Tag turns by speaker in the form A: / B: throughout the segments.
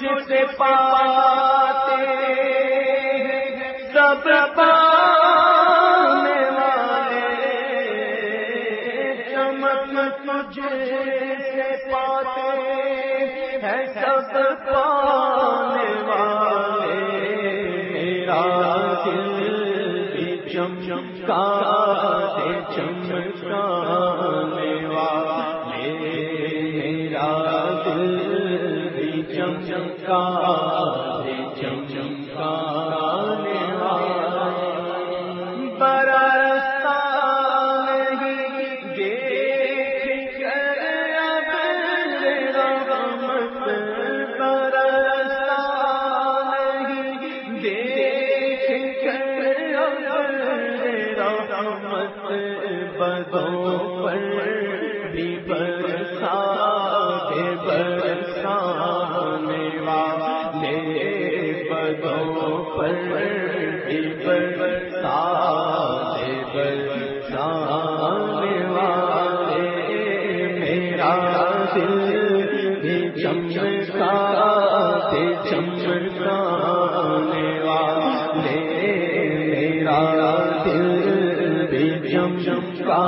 A: والے چمک تجھ سے پاتے ہیں سب پانے والے میرا دل چم چمکا بھی چمکا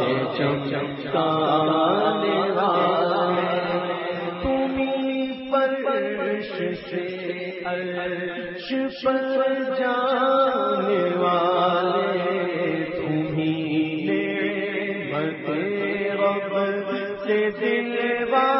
A: دے چمکانے والے تمہیں پرش سے عرش پر جانے والے تمہیں نعمت رب سے دلوانے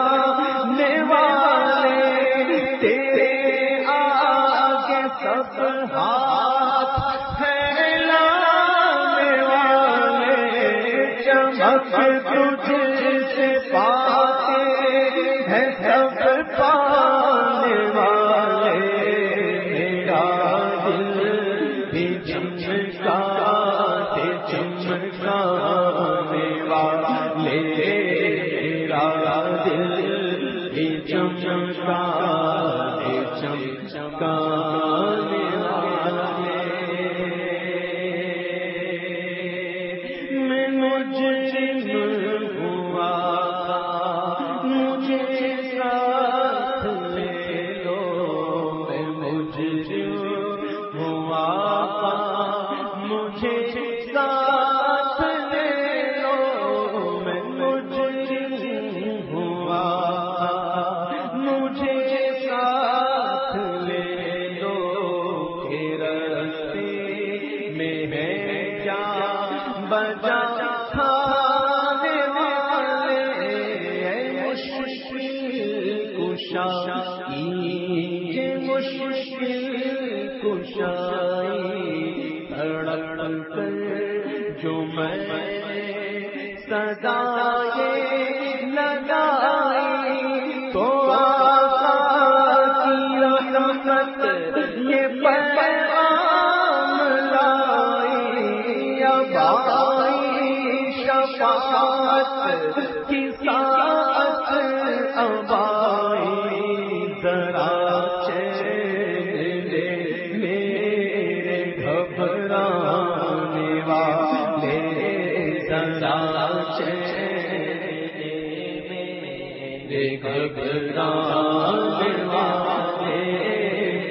A: کشائی یہ مشکل کشائی تڑپ کر جو میں سدا لگائی، تو رحمت یہ پیغام لائی شفاعت کی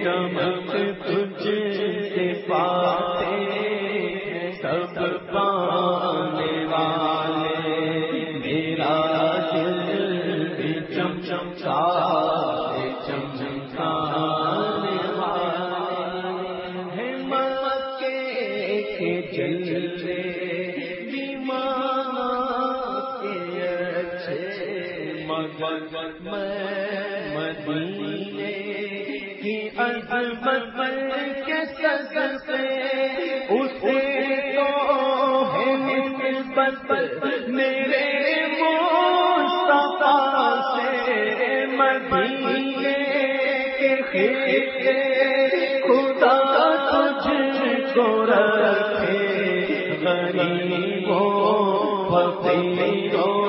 A: چمک تجھ سے پاتے سب پانے والے میرا دل بھی چم چمکا عظمت کے صدقے میرے مصطفیٰ سے مدینے کے خیتے خدا کو رکھے غریبوں فقیروں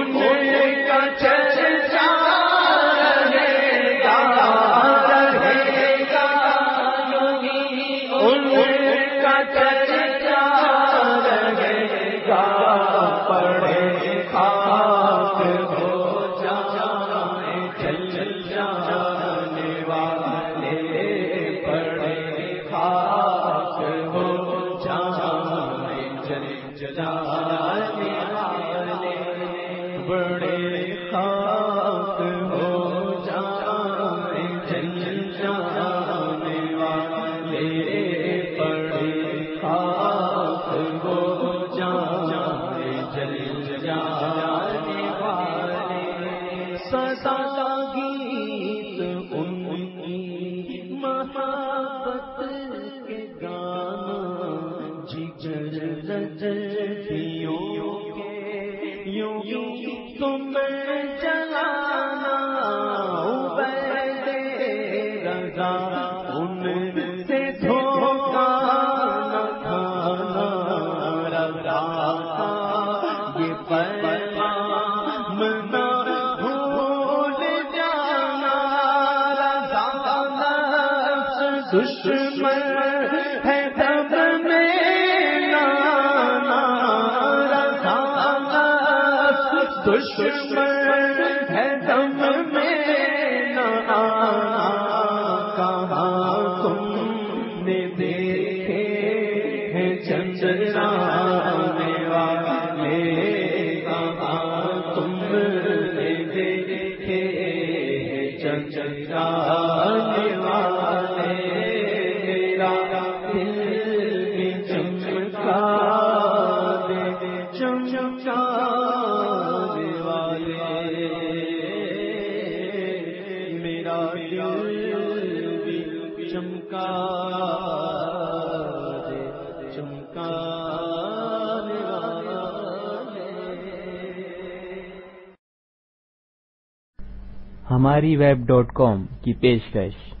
A: جلا دشمن ہے دم میں چمکا
B: ہماری ویب ڈاٹ کام کی پیشکش